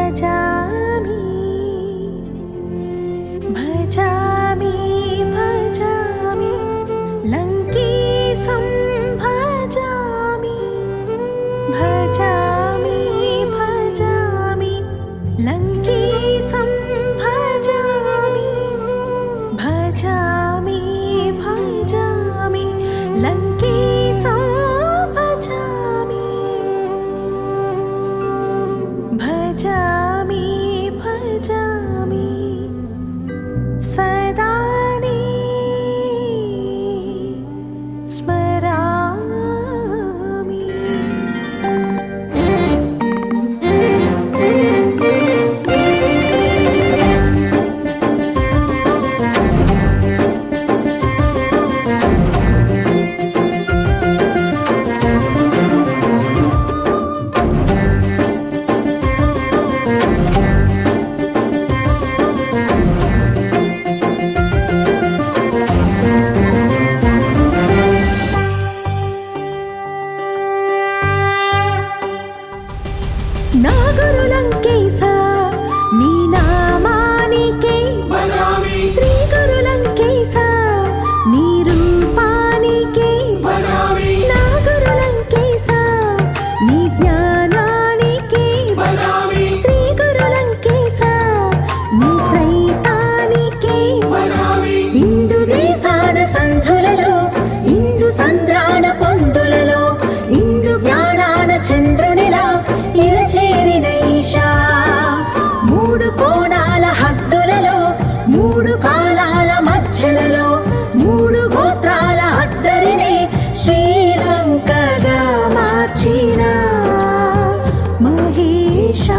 在家三。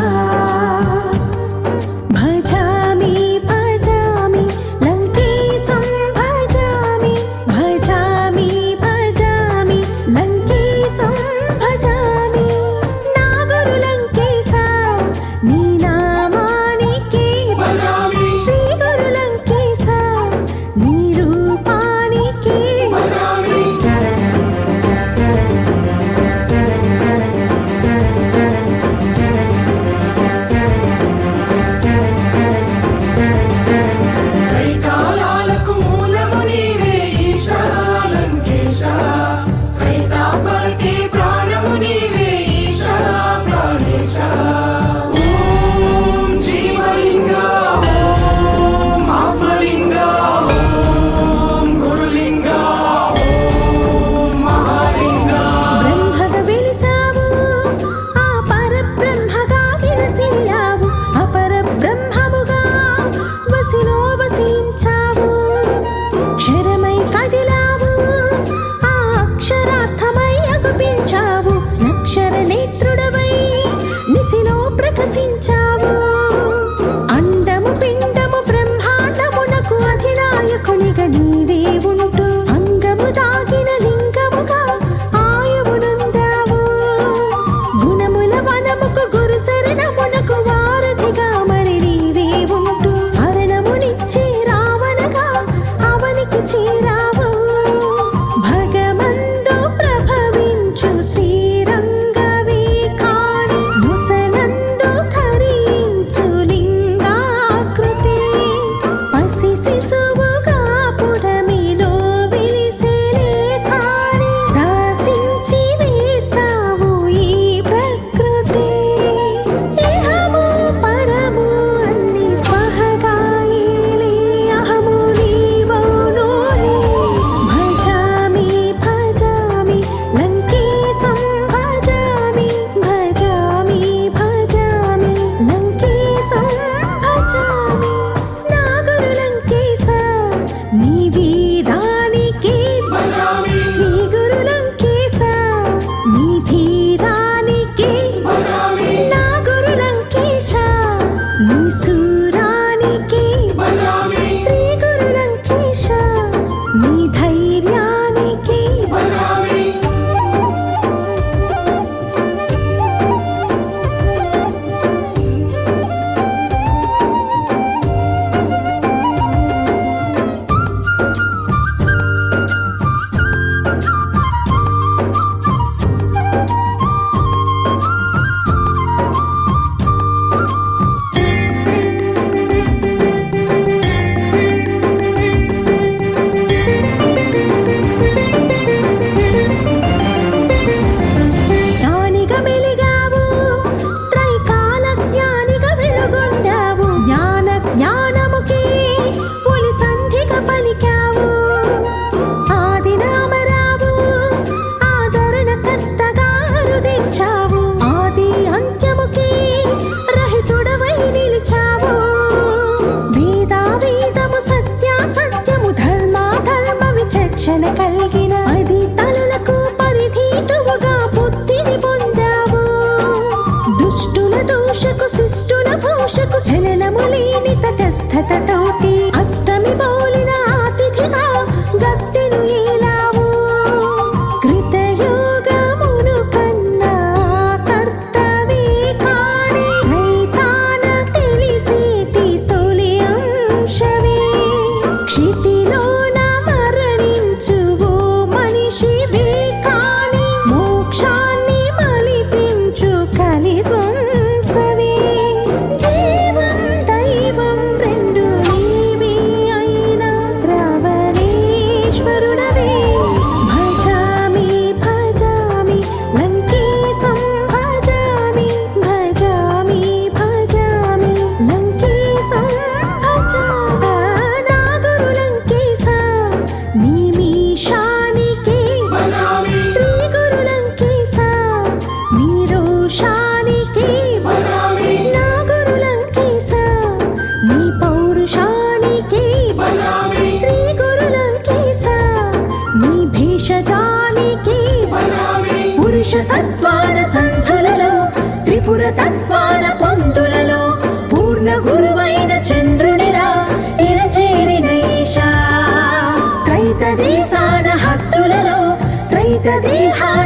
love. 你素。 สวั